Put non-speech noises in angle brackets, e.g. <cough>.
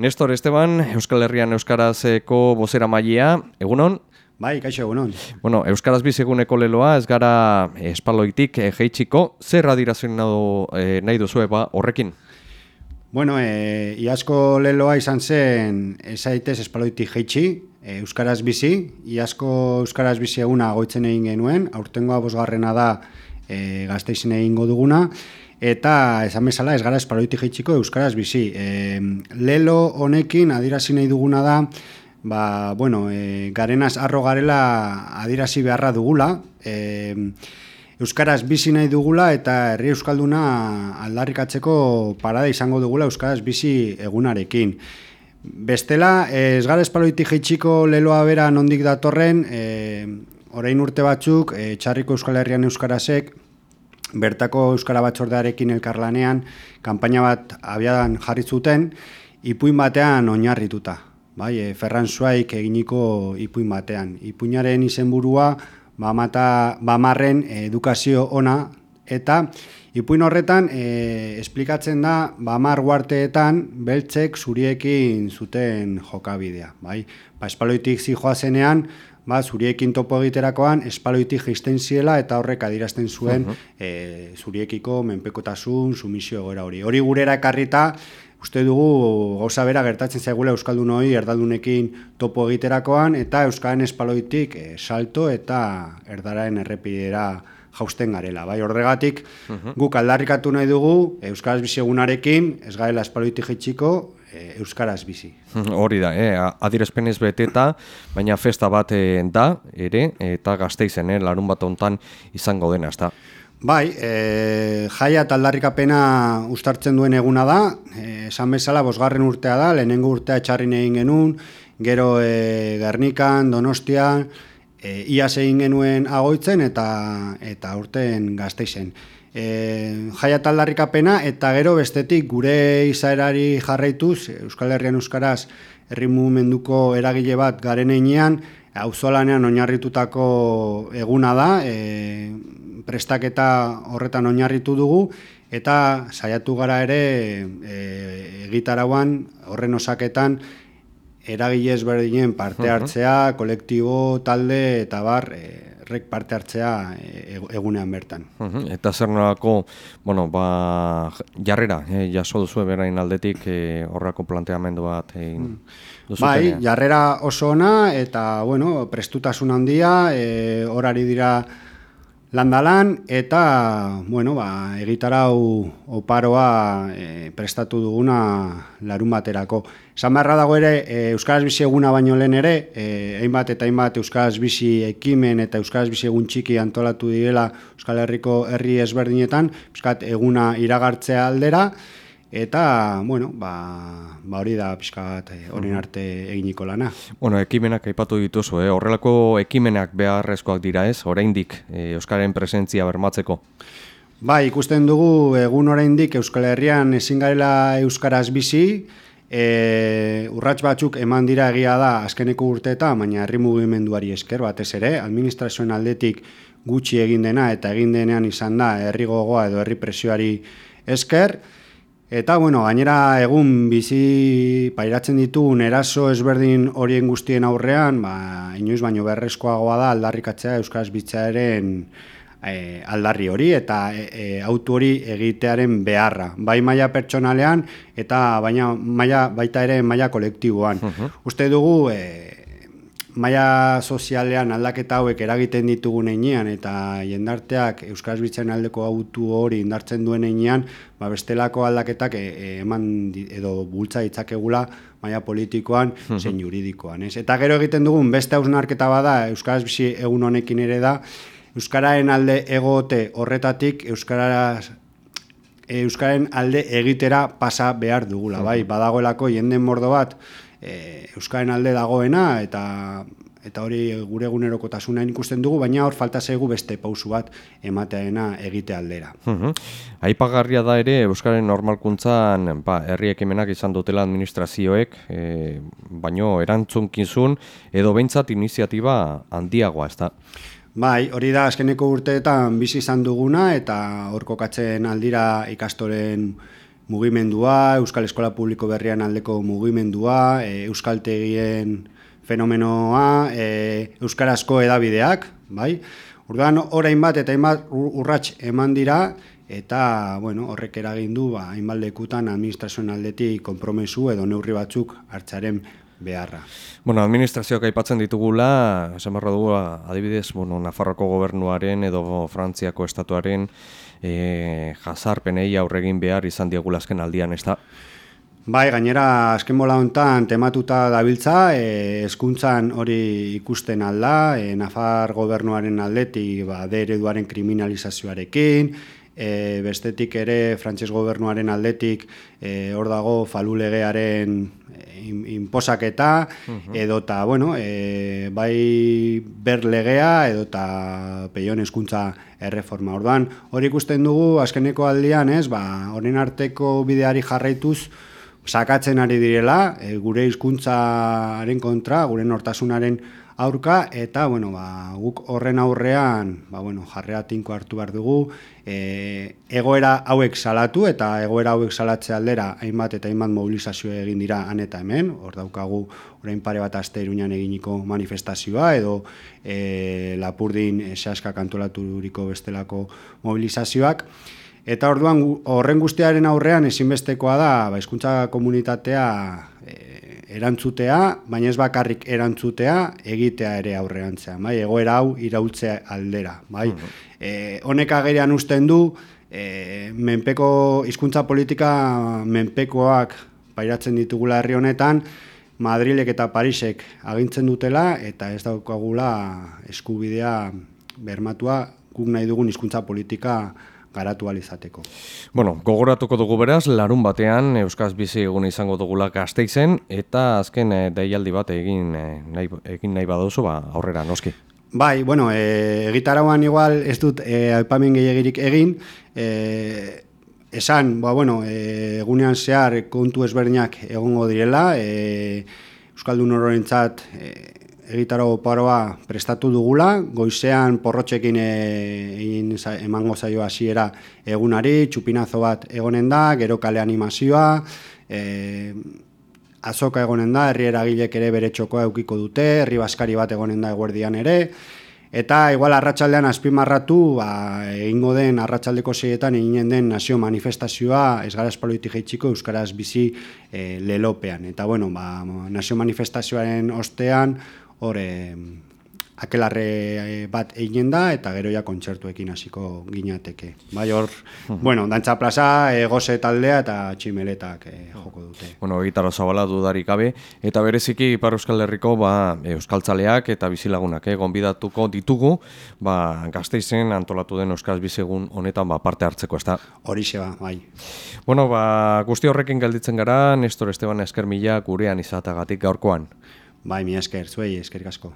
Nestor Esteban, Euskal Herrian Euskarazeko bozera mailea, egunon? Bai, kaixo egunon. Bueno, Euskaraz bizeguneko leloa, ez gara espaloitik e, jeitxiko, zer adirazuen nahi, nahi duzu eba horrekin? Bueno, e, iazko leloa izan zen, ezaitez espaloitik jeitxi, e, Euskaraz bizi, iazko Euskaraz bizi eguna goitzen egin genuen, aurtengoa bosgarrena da e, gazteizin egingo duguna, eta esan bezala ez gara espaloitik jeitxiko Euskaraz bizi. E, lelo honekin adirazi nahi duguna da, ba, bueno, e, garenaz arro garela adirazi beharra dugula, e, Euskaraz bizi nahi dugula eta herri Euskalduna aldarrikatzeko parada izango dugula Euskaraz bizi egunarekin. Bestela, ez gara espaloitik jeitxiko leloa bera nondik datorren, e, orain urte batzuk, e, txarriko Euskal Herrian Euskarazek, bertako Euskara Batzordearekin elkarlanean, kanpaina bat abiadan jarri zuten, ipuin batean oinarrituta. Bai, e, Ferran Zuaik eginiko ipuin batean. Ipuinaren izenburua bamata, bamarren edukazio ona, eta ipuin horretan e, esplikatzen da bamar guarteetan beltzek zuriekin zuten jokabidea. Bai, ba, espaloitik zijoa zenean, ba, zuriekin topo egiterakoan espaloitik geisten ziela eta horrek adirazten zuen uh zuriekiko menpekotasun, sumisio gora hori. Hori gurera ekarrita, uste dugu gauza bera gertatzen zaigula Euskaldun hori erdaldunekin topo egiterakoan eta Euskaren espaloitik e, salto eta erdaren errepidera jausten garela. Bai, horregatik guk aldarrikatu nahi dugu Euskaraz bisegunarekin ez garela espaloitik jetxiko e, Euskaraz bizi. <laughs> Hori da, eh? adirezpenez beteta, baina festa bat eh, da, ere, eta gazteizen, eh? larun bat ontan izango dena, ezta? Bai, e, jaia taldarrikapena ustartzen duen eguna da, e, esan bezala, bosgarren urtea da, lehenengo urtea etxarrin egin genuen, gero e, Gernikan, Donostian, e, iaz egin genuen agoitzen eta eta urten gazteizen e, jaia taldarrikapena eta gero bestetik gure izaerari jarraituz Euskal Herrian Euskaraz herri mugimenduko eragile bat garen einean auzolanean oinarritutako eguna da e, prestaketa horretan oinarritu dugu eta saiatu gara ere e, egitarauan horren osaketan eragile ezberdinen parte hartzea, kolektibo, talde eta bar, e, rek parte hartzea e, egunean bertan. Eta zer nolako, bueno, ba, jarrera, e, jaso duzu berain aldetik e, horrako planteamendu bat egin mm. Bai, jarrera oso ona eta, bueno, prestutasun handia, e, horari dira landalan eta bueno, ba, egitarau oparoa e, prestatu duguna larun baterako. Esan beharra dago ere, e, Euskaraz bizi eguna baino lehen ere, e, hainbat eta hainbat Euskaraz bizi ekimen eta Euskaraz bizi egun txiki antolatu direla Euskal Herriko herri ezberdinetan, Euskat eguna iragartzea aldera, Eta, bueno, ba, ba hori da pixka bat eh, horien arte eginiko lana. Bueno, ekimenak aipatu dituzu, eh? horrelako ekimenak beharrezkoak dira ez, oraindik eh, Euskaren presentzia bermatzeko? Ba, ikusten dugu egun oraindik Euskal Herrian ezin garela Euskaraz bizi, e, urrats batzuk eman dira egia da azkeneko urteeta, baina herri mugimenduari esker batez ere, administrazioen aldetik gutxi egin dena eta egin denean izan da herri gogoa edo herri presioari esker, Eta, bueno, gainera egun bizi pairatzen ditugun eraso ezberdin horien guztien aurrean, ba, inoiz baino berrezkoagoa da aldarrikatzea Euskaraz Bitzaeren e, aldarri hori eta e, e, autu hori egitearen beharra. Bai maila pertsonalean eta baina maila, baita ere maila kolektiboan. Uste dugu, e, maia sozialean aldaketa hauek eragiten ditugun einean eta jendarteak Euskaraz Bitzen aldeko autu hori indartzen duen einean, ba bestelako aldaketak e, e, eman edo bultza ditzakegula maia politikoan mhm. zein juridikoan. Ez? Eta gero egiten dugun beste hausnarketa bada Euskaraz Bizi egun honekin ere da, Euskararen alde egote horretatik Euskaraz Euskaren alde egitera pasa behar dugula, mhm. bai, badagoelako jenden mordo bat, e, Euskaren alde dagoena eta eta hori gure egunerokotasunean ikusten dugu, baina hor falta zaigu beste pausu bat emateaena egite aldera. Mhm. Aipagarria da ere Euskaren normalkuntzan ba, herri ekimenak izan dutela administrazioek, e, baino erantzunkizun edo behintzat iniziatiba handiagoa, ez da? Bai, hori da azkeneko urteetan bizi izan duguna eta hor kokatzen aldira ikastoren mugimendua, Euskal Eskola Publiko Berrian aldeko mugimendua, e, Euskaltegien fenomenoa, e, Euskarazko edabideak, bai? Orduan, orain bat eta hainbat urrats eman dira, eta bueno, horrek eragin du ba, hainbat lekutan administrazioen aldetik konpromesu edo neurri batzuk hartzaren beharra. Bueno, administrazioak aipatzen ditugula, esan barra dugu, adibidez, bueno, Nafarroko gobernuaren edo Frantziako estatuaren e, jazarpenei aurregin behar izan diagula azken aldian, ez da? Bai, gainera, azken bola hontan tematuta dabiltza, e, eskuntzan hori ikusten alda, e, Nafar gobernuaren aldetik, ba, ereduaren kriminalizazioarekin, e, bestetik ere frantses gobernuaren aldetik e, hor dago falulegearen inposaketa edota bueno, e, bai berlegea edota peion eskuntza erreforma. Orduan, hori ikusten dugu azkeneko aldian, ez, ba, honen arteko bideari jarraituz sakatzen ari direla, e, gure hizkuntzaren kontra, gure nortasunaren aurka eta bueno, ba, guk horren aurrean ba, bueno, jarrea tinko hartu behar dugu. E, egoera hauek salatu eta egoera hauek salatze aldera hainbat eta hainbat mobilizazio egin dira han eta hemen. Hor daukagu orain pare bat aste iruñan eginiko manifestazioa edo e, lapurdin esaska kantolaturiko bestelako mobilizazioak Eta orduan horren guztiaren aurrean ezinbestekoa da, ba, hizkuntza komunitatea e, erantzutea, baina ez bakarrik erantzutea, egitea ere aurreantzea, bai, egoera hau iraultzea aldera, bai. E, honek agerian usten du, e, menpeko hizkuntza politika menpekoak pairatzen ditugula herri honetan, Madrilek eta Parisek agintzen dutela eta ez daukagula eskubidea bermatua guk nahi dugun hizkuntza politika garatu alizateko. Bueno, gogoratuko dugu beraz, larun batean Euskaz bizi egun izango dugula gazteizen, eta azken e, deialdi bat egin, e, nahi, egin nahi baduzu, ba, aurrera, noski. Bai, bueno, e, egitarauan igual ez dut e, aipamen gehiagirik egin, e, esan, ba, bueno, e, egunean zehar kontu ezberdinak egongo direla, e, Euskaldun horrentzat e, egitaro paroa prestatu dugula, goizean porrotxekin e, egin emango zaio hasiera egunari, txupinazo bat egonen da, gero kale animazioa, e, azoka egonen da, herri eragilek ere bere txokoa eukiko dute, herri baskari bat egonen da eguerdian ere, Eta igual arratsaldean azpimarratu, ba, egingo den arratsaldeko seietan eginen den nazio manifestazioa ez gara espaloitik Euskaraz bizi e, lelopean. Eta bueno, ba, nazio manifestazioaren ostean, hor e, akelarre eh, bat egin da eta gero ja kontzertuekin hasiko ginateke. Bai hor, bueno, dantza plaza, egoze taldea eta tximeletak e, joko dute. Bueno, gitarra zabala dudarik gabe, eta bereziki Ipar Euskal Herriko ba, Euskaltzaleak eta bizilagunak eh, gonbidatuko ditugu, ba, gazteizen antolatu den Euskaz bizegun honetan ba, parte hartzeko, ez da? Horixe ba, bai. Bueno, ba, guzti horrekin gelditzen gara, Nestor Esteban Eskermila gurean izatagatik gaurkoan. Bai, mi esker, zuei eskerik asko.